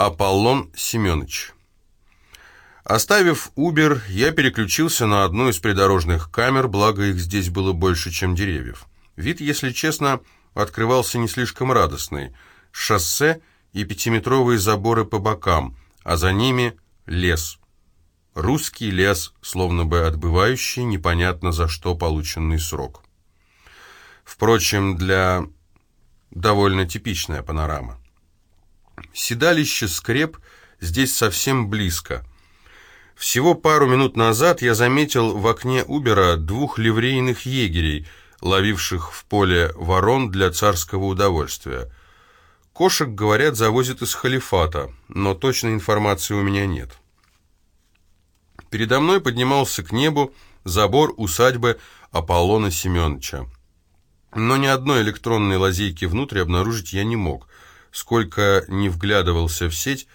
Аполлон Семенович. Оставив Убер, я переключился на одну из придорожных камер, благо их здесь было больше, чем деревьев. Вид, если честно, открывался не слишком радостный. Шоссе и пятиметровые заборы по бокам, а за ними лес. Русский лес, словно бы отбывающий непонятно за что полученный срок. Впрочем, для довольно типичная панорама. Седалище скреп здесь совсем близко. Всего пару минут назад я заметил в окне Убера двух ливрейных егерей, ловивших в поле ворон для царского удовольствия. Кошек, говорят, завозят из халифата, но точной информации у меня нет. Передо мной поднимался к небу забор усадьбы Аполлона Семеновича. Но ни одной электронной лазейки внутрь обнаружить я не мог. Сколько не вглядывался в сеть,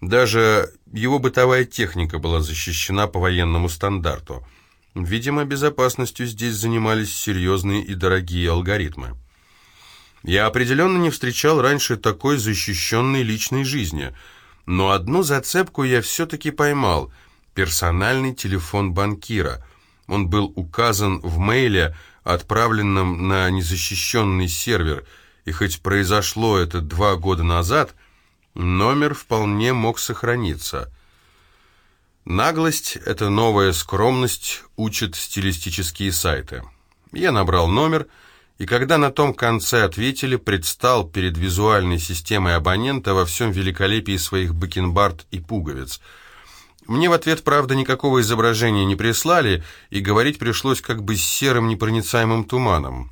даже его бытовая техника была защищена по военному стандарту. Видимо, безопасностью здесь занимались серьезные и дорогие алгоритмы. Я определенно не встречал раньше такой защищенной личной жизни, но одну зацепку я все-таки поймал – персональный телефон банкира. Он был указан в мейле, отправленном на незащищенный сервер, и хоть произошло это два года назад, номер вполне мог сохраниться. Наглость – это новая скромность, учат стилистические сайты. Я набрал номер, и когда на том конце ответили, предстал перед визуальной системой абонента во всем великолепии своих бакенбард и пуговиц – мне в ответ, правда, никакого изображения не прислали, и говорить пришлось как бы с серым непроницаемым туманом.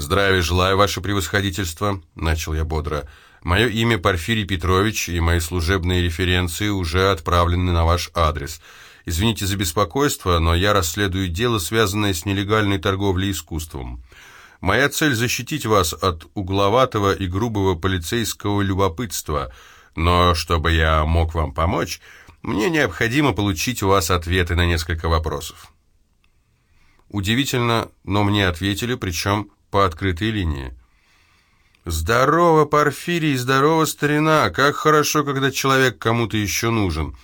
«Здравия желаю, ваше превосходительство», — начал я бодро. «Мое имя Порфирий Петрович, и мои служебные референции уже отправлены на ваш адрес. Извините за беспокойство, но я расследую дело, связанное с нелегальной торговлей искусством. Моя цель — защитить вас от угловатого и грубого полицейского любопытства, но чтобы я мог вам помочь...» Мне необходимо получить у вас ответы на несколько вопросов. Удивительно, но мне ответили, причем по открытой линии. «Здорово, Порфирий, здорово, старина! Как хорошо, когда человек кому-то еще нужен!»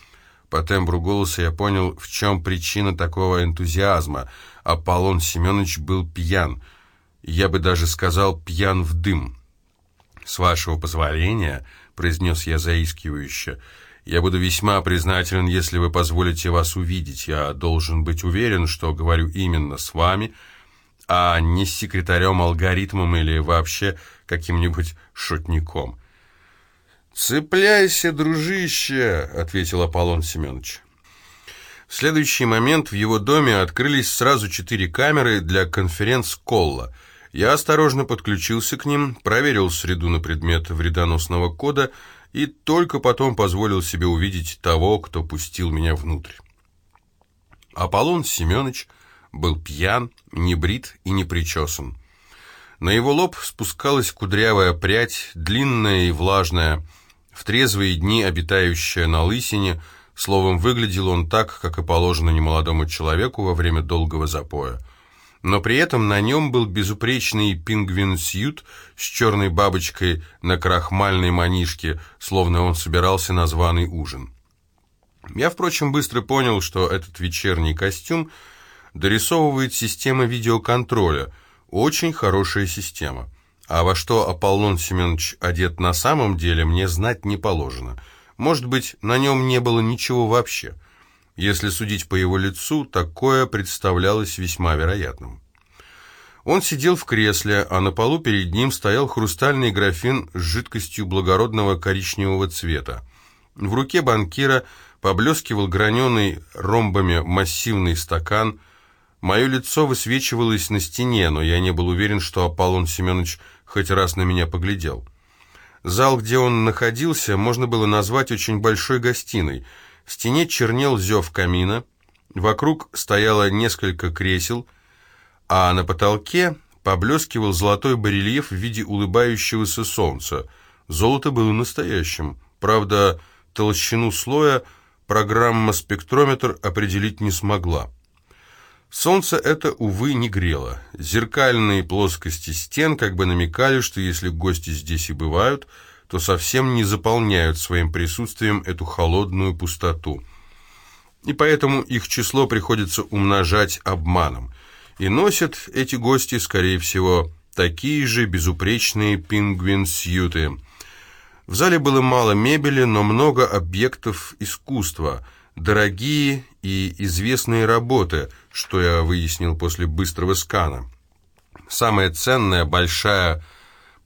По тембру голоса я понял, в чем причина такого энтузиазма. Аполлон Семенович был пьян. Я бы даже сказал, пьян в дым. «С вашего позволения», — произнес я заискивающе, — я буду весьма признателен, если вы позволите вас увидеть. Я должен быть уверен, что говорю именно с вами, а не секретарем-алгоритмом или вообще каким-нибудь шутником». «Цепляйся, дружище!» — ответил Аполлон Семенович. В следующий момент в его доме открылись сразу четыре камеры для конференц-колла. Я осторожно подключился к ним, проверил среду на предмет вредоносного кода — и только потом позволил себе увидеть того, кто пустил меня внутрь. Аполлон Семенович был пьян, не брит и не причесан. На его лоб спускалась кудрявая прядь, длинная и влажная, в трезвые дни обитающая на лысине, словом, выглядел он так, как и положено немолодому человеку во время долгого запоя но при этом на нем был безупречный пингвин-сьют с черной бабочкой на крахмальной манишке, словно он собирался на званый ужин. Я, впрочем, быстро понял, что этот вечерний костюм дорисовывает система видеоконтроля, очень хорошая система. А во что Аполлон Семенович одет на самом деле, мне знать не положено. Может быть, на нем не было ничего вообще – если судить по его лицу, такое представлялось весьма вероятным. Он сидел в кресле, а на полу перед ним стоял хрустальный графин с жидкостью благородного коричневого цвета. В руке банкира поблескивал граненый ромбами массивный стакан. Мое лицо высвечивалось на стене, но я не был уверен, что Аполлон Семенович хоть раз на меня поглядел. Зал, где он находился, можно было назвать очень большой гостиной – в стене чернел зев камина, вокруг стояло несколько кресел, а на потолке поблескивал золотой барельеф в виде улыбающегося солнца. Золото было настоящим. Правда, толщину слоя программа «Спектрометр» определить не смогла. Солнце это, увы, не грело. Зеркальные плоскости стен как бы намекали, что если гости здесь и бывают, то совсем не заполняют своим присутствием эту холодную пустоту. И поэтому их число приходится умножать обманом. И носят эти гости, скорее всего, такие же безупречные пингвин-сьюты. В зале было мало мебели, но много объектов искусства, дорогие и известные работы, что я выяснил после быстрого скана. Самая ценная, большая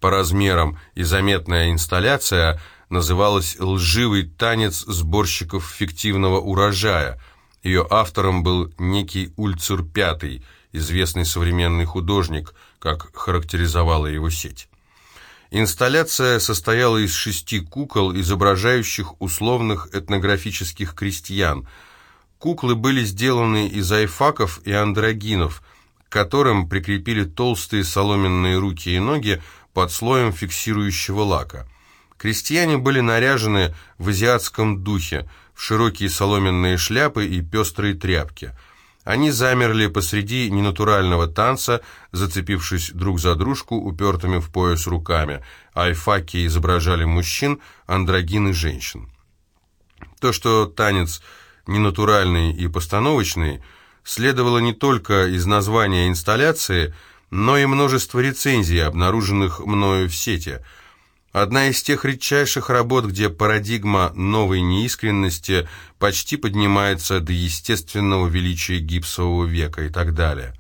по размерам и заметная инсталляция называлась «Лживый танец сборщиков фиктивного урожая». Ее автором был некий Ульцер Пятый, известный современный художник, как характеризовала его сеть. Инсталляция состояла из шести кукол, изображающих условных этнографических крестьян. Куклы были сделаны из айфаков и андрогинов, к которым прикрепили толстые соломенные руки и ноги под слоем фиксирующего лака. Крестьяне были наряжены в азиатском духе, в широкие соломенные шляпы и пестрые тряпки. Они замерли посреди ненатурального танца, зацепившись друг за дружку упертыми в пояс руками. Айфаки изображали мужчин, андрогины – женщин. То, что танец ненатуральный и постановочный – следовало не только из названия инсталляции, но и множество рецензий, обнаруженных мною в сети. Одна из тех редчайших работ, где парадигма новой неискренности почти поднимается до естественного величия гипсового века и так далее.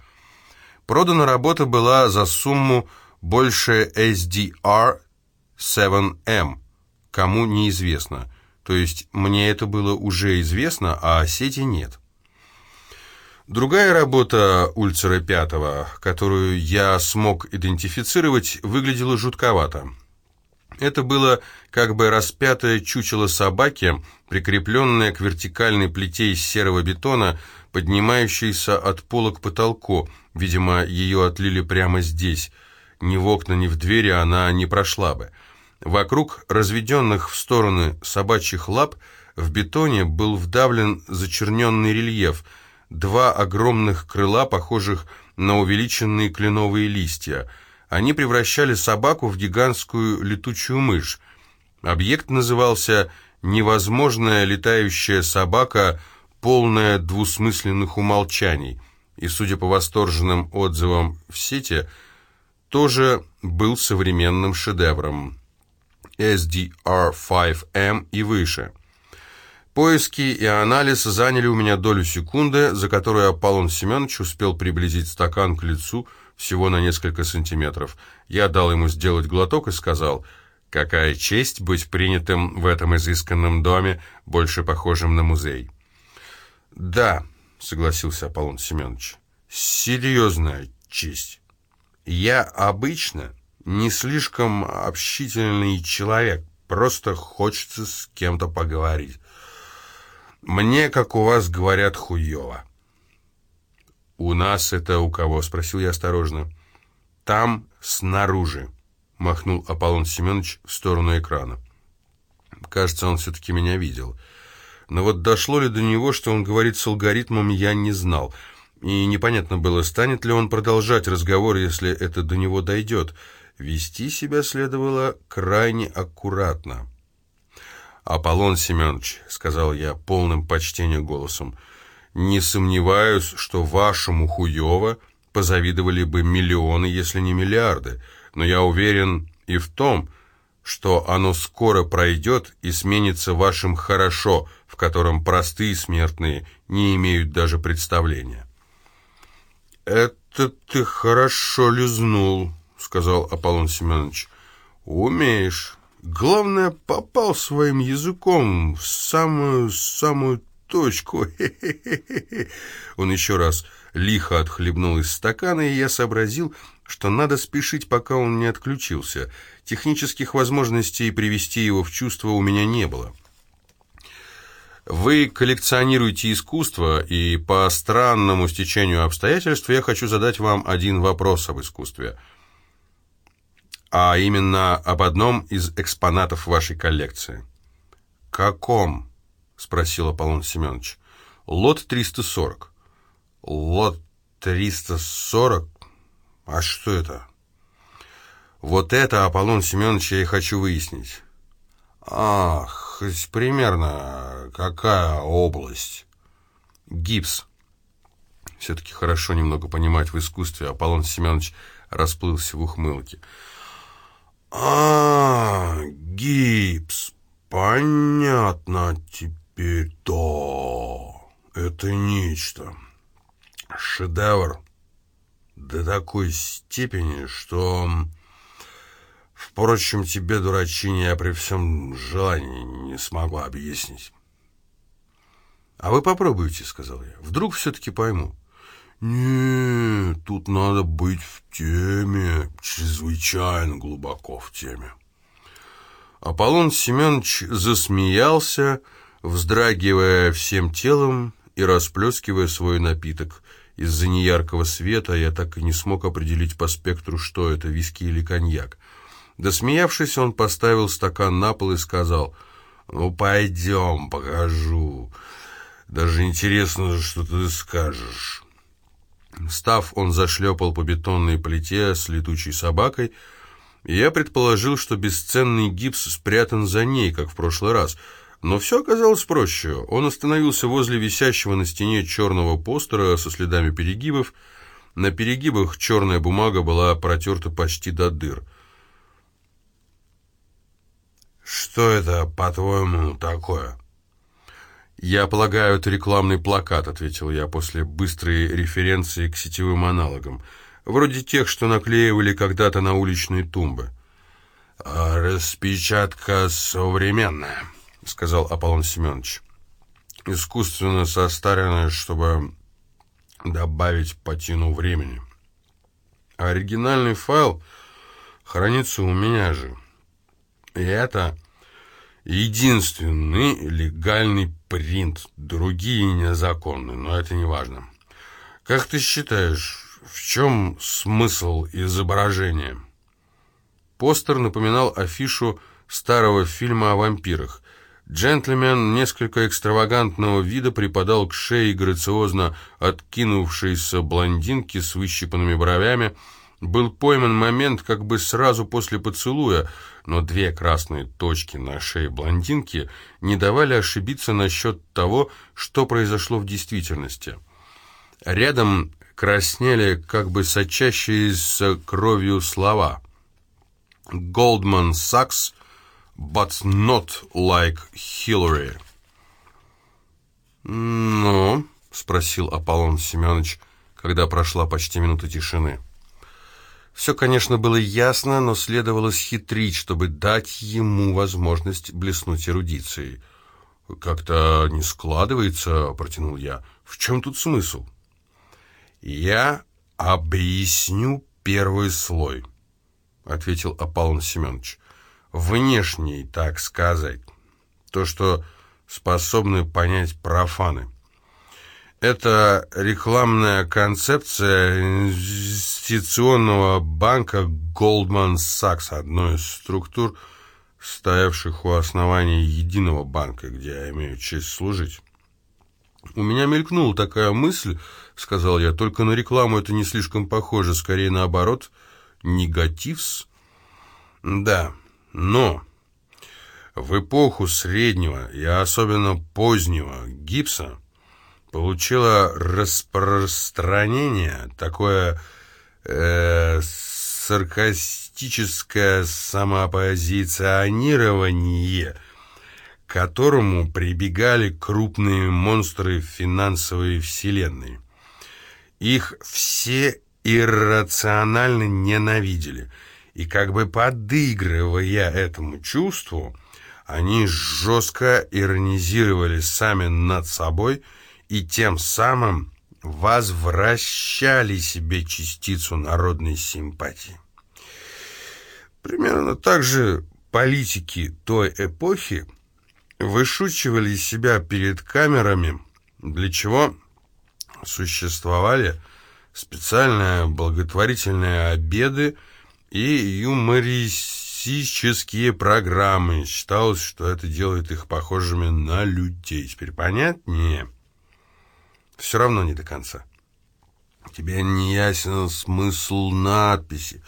Продана работа была за сумму больше SDR 7M, кому неизвестно. То есть мне это было уже известно, а сети нет. Другая работа Ульцера Пятого, которую я смог идентифицировать, выглядела жутковато. Это было как бы распятое чучело собаки, прикрепленное к вертикальной плите из серого бетона, поднимающейся от пола к потолку. Видимо, ее отлили прямо здесь. Ни в окна, ни в двери она не прошла бы. Вокруг разведенных в стороны собачьих лап в бетоне был вдавлен зачерненный рельеф – два огромных крыла, похожих на увеличенные кленовые листья. Они превращали собаку в гигантскую летучую мышь. Объект назывался «Невозможная летающая собака, полная двусмысленных умолчаний», и, судя по восторженным отзывам в сети, тоже был современным шедевром. SDR5M и выше – Поиски и анализ заняли у меня долю секунды, за которую Аполлон Семенович успел приблизить стакан к лицу всего на несколько сантиметров. Я дал ему сделать глоток и сказал, «Какая честь быть принятым в этом изысканном доме, больше похожем на музей». «Да», — согласился Аполлон Семенович, — «серьезная честь. Я обычно не слишком общительный человек, просто хочется с кем-то поговорить». Мне, как у вас говорят, хуево. У нас это у кого? Спросил я осторожно. Там, снаружи, махнул Аполлон Семенович в сторону экрана. Кажется, он все-таки меня видел. Но вот дошло ли до него, что он говорит с алгоритмом, я не знал. И непонятно было, станет ли он продолжать разговор, если это до него дойдет. Вести себя следовало крайне аккуратно. «Аполлон Семенович», — сказал я полным почтением голосом, — «не сомневаюсь, что вашему хуево позавидовали бы миллионы, если не миллиарды, но я уверен и в том, что оно скоро пройдет и сменится вашим «хорошо», в котором простые смертные не имеют даже представления». «Это ты хорошо лизнул», — сказал Аполлон Семенович. «Умеешь». Главное, попал своим языком в самую-самую точку. Он еще раз лихо отхлебнул из стакана, и я сообразил, что надо спешить, пока он не отключился. Технических возможностей привести его в чувство у меня не было. Вы коллекционируете искусство, и по странному стечению обстоятельств я хочу задать вам один вопрос об искусстве – а именно об одном из экспонатов вашей коллекции. «Каком?» — спросил Аполлон Семенович. «Лот 340». «Лот 340? А что это?» «Вот это, Аполлон Семенович, я и хочу выяснить. Ах, примерно какая область? Гипс. Все-таки хорошо немного понимать в искусстве. Аполлон Семенович расплылся в ухмылке. А, гипс. Понятно теперь. Да, это нечто. Шедевр. До такой степени, что... Впрочем, тебе, дурачине, я при всем желании не смогу объяснить. «А вы попробуйте», — сказал я. «Вдруг все-таки пойму». «Нет, тут надо быть в теме, чрезвычайно глубоко в теме». Аполлон Семенович засмеялся, вздрагивая всем телом и расплескивая свой напиток. Из-за неяркого света я так и не смог определить по спектру, что это, виски или коньяк. Досмеявшись, он поставил стакан на пол и сказал, «Ну, пойдем, покажу. Даже интересно, что ты скажешь». Став, он зашлепал по бетонной плите с летучей собакой, и я предположил, что бесценный гипс спрятан за ней, как в прошлый раз. Но все оказалось проще. Он остановился возле висящего на стене черного постера со следами перегибов. На перегибах черная бумага была протерта почти до дыр. «Что это, по-твоему, такое?» «Я полагаю, это рекламный плакат», — ответил я после быстрой референции к сетевым аналогам. «Вроде тех, что наклеивали когда-то на уличные тумбы». «А «Распечатка современная», — сказал Аполлон Семенович. «Искусственно состаренная, чтобы добавить патину времени. Оригинальный файл хранится у меня же. И это единственный легальный принт, другие незаконны, но это не важно. Как ты считаешь, в чем смысл изображения? Постер напоминал афишу старого фильма о вампирах. Джентльмен несколько экстравагантного вида припадал к шее грациозно откинувшейся блондинки с выщипанными бровями, был пойман момент как бы сразу после поцелуя, но две красные точки на шее блондинки не давали ошибиться насчет того, что произошло в действительности. Рядом краснели как бы сочащиеся кровью слова «Goldman Sachs, but not like Hillary». «Ну?» — спросил Аполлон Семенович, когда прошла почти минута тишины. Все, конечно, было ясно, но следовало схитрить, чтобы дать ему возможность блеснуть эрудицией. «Как-то не складывается», — протянул я. «В чем тут смысл?» «Я объясню первый слой», — ответил Аполлон Семенович. «Внешний, так сказать. То, что способны понять профаны». Это рекламная концепция инвестиционного банка Goldman Sachs, одной из структур, стоявших у основания единого банка, где я имею честь служить. «У меня мелькнула такая мысль», — сказал я, — «только на рекламу это не слишком похоже, скорее наоборот, негативс». «Да, но в эпоху среднего и особенно позднего гипса получила распространение такое э, саркастическое самопозиционирование, к которому прибегали крупные монстры финансовой вселенной. Их все иррационально ненавидели, и как бы подыгрывая этому чувству, они жестко иронизировали сами над собой – и тем самым возвращали себе частицу народной симпатии. Примерно так же политики той эпохи вышучивали себя перед камерами, для чего существовали специальные благотворительные обеды и юмористические программы. Считалось, что это делает их похожими на людей. Теперь понятнее? Все равно не до конца. Тебе не ясен смысл надписи.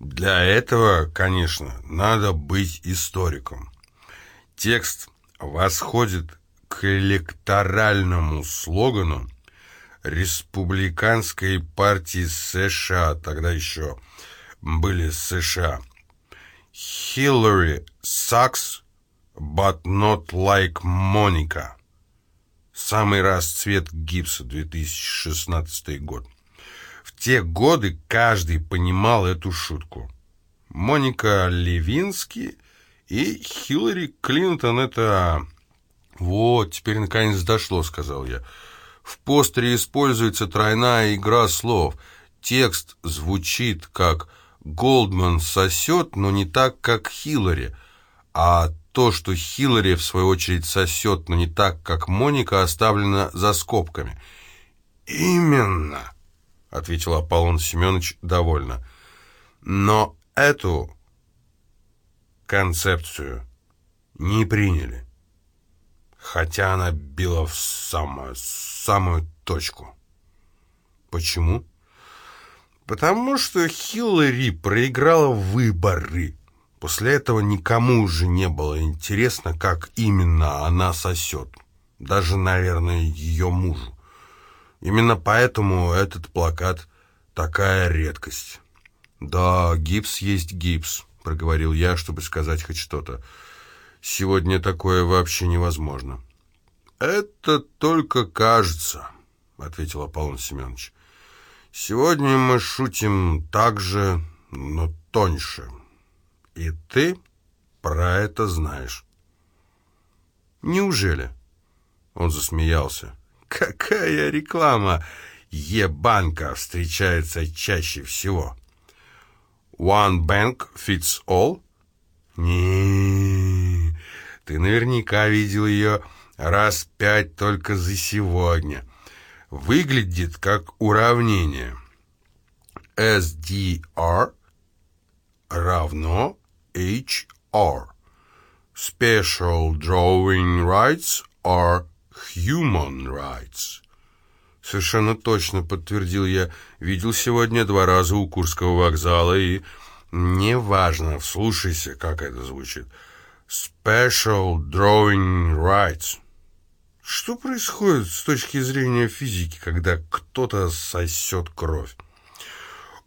Для этого, конечно, надо быть историком. Текст восходит к электоральному слогану Республиканской партии США, тогда еще были США. Hillary sucks, but not like Monica. Самый расцвет гипса, 2016 год. В те годы каждый понимал эту шутку. Моника Левински и Хиллари Клинтон — это... «Вот, теперь наконец дошло», — сказал я. «В постере используется тройная игра слов. Текст звучит как «Голдман сосет, но не так, как Хиллари», а то, что Хиллари, в свою очередь, сосет, но не так, как Моника, оставлено за скобками». «Именно», — ответил Аполлон Семенович довольно. «Но эту концепцию не приняли, хотя она била в самую, самую точку. Почему? Потому что Хиллари проиграла выборы. После этого никому уже не было интересно, как именно она сосет. Даже, наверное, ее мужу. Именно поэтому этот плакат такая редкость. Да, гипс есть гипс проговорил я, чтобы сказать хоть что-то. Сегодня такое вообще невозможно. Это только кажется, ответил Аполлон Семенович. Сегодня мы шутим так же, но тоньше. И ты про это знаешь. Неужели? Он засмеялся. Какая реклама Е-банка встречается чаще всего? One bank fits all? Не, ты наверняка видел ее раз пять только за сегодня. Выглядит как уравнение. SDR равно HR. Special drawing rights are human rights. Совершенно точно, подтвердил я. Видел сегодня два раза у Курского вокзала и... Неважно, вслушайся, как это звучит. Special Drawing Rights. Что происходит с точки зрения физики, когда кто-то сосет кровь?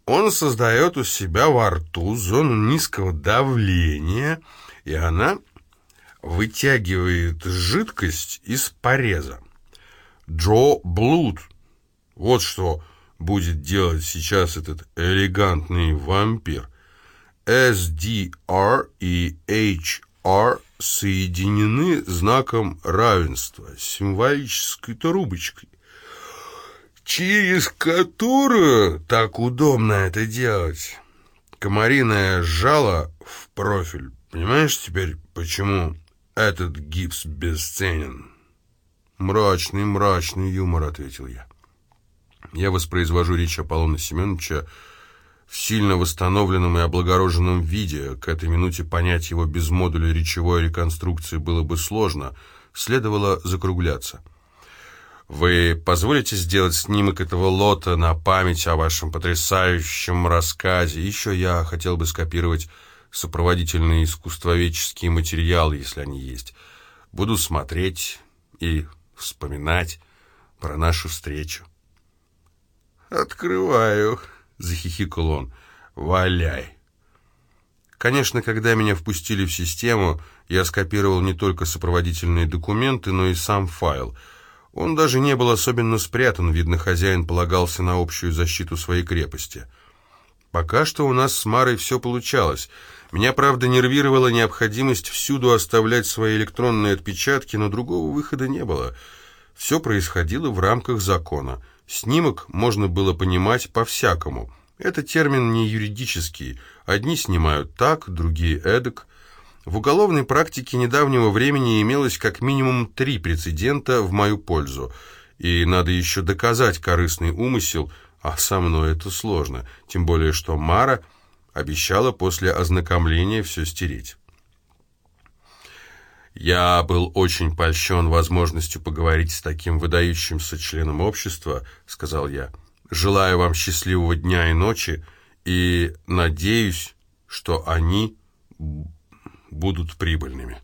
Он создает у себя во рту зону низкого давления, и она вытягивает жидкость из пореза. Джо Блуд. Вот что будет делать сейчас этот элегантный вампир. SDR и HR соединены знаком равенства, символической трубочкой, через которую так удобно это делать. Комариное жало в профиль. Понимаешь теперь, почему этот гипс бесценен?» «Мрачный, мрачный юмор», — ответил я. Я воспроизвожу речь Аполлона Семеновича в сильно восстановленном и облагороженном виде. К этой минуте понять его без модуля речевой реконструкции было бы сложно. Следовало закругляться. «Вы позволите сделать снимок этого лота на память о вашем потрясающем рассказе? Еще я хотел бы скопировать сопроводительные искусствоведческие материалы, если они есть. Буду смотреть и вспоминать про нашу встречу. «Открываю», — захихикал он. «Валяй». Конечно, когда меня впустили в систему, я скопировал не только сопроводительные документы, но и сам файл. Он даже не был особенно спрятан, видно, хозяин полагался на общую защиту своей крепости. Пока что у нас с Марой все получалось. Меня, правда, нервировала необходимость всюду оставлять свои электронные отпечатки, но другого выхода не было — все происходило в рамках закона. Снимок можно было понимать по-всякому. Это термин не юридический. Одни снимают так, другие эдак. В уголовной практике недавнего времени имелось как минимум три прецедента в мою пользу. И надо еще доказать корыстный умысел, а со мной это сложно. Тем более, что Мара обещала после ознакомления все стереть. Я был очень польщен возможностью поговорить с таким выдающимся членом общества, сказал я. Желаю вам счастливого дня и ночи и надеюсь, что они будут прибыльными.